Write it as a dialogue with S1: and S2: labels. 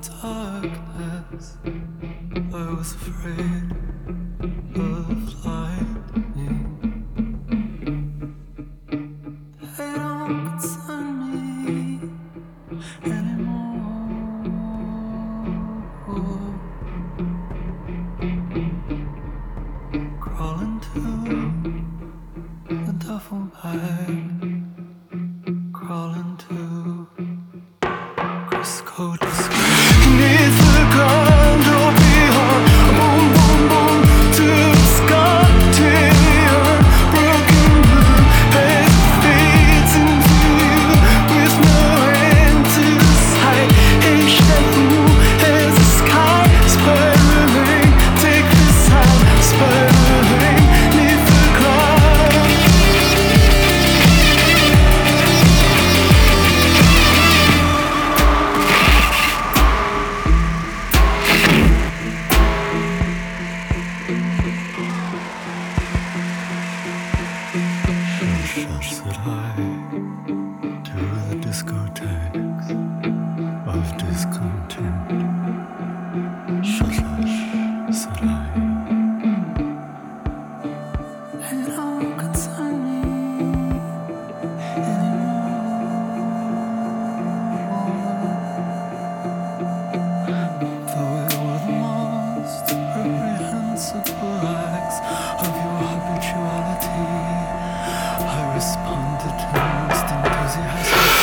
S1: darkness, I was afraid of lightning. They don't concern me anymore. Crawl into the duffel bag, crawling. Shush, that I to the discotheques of discontent. Shush, said I. And it all concerned me anymore. Though it were the most reprehensible acts of your habituality. I responded most an.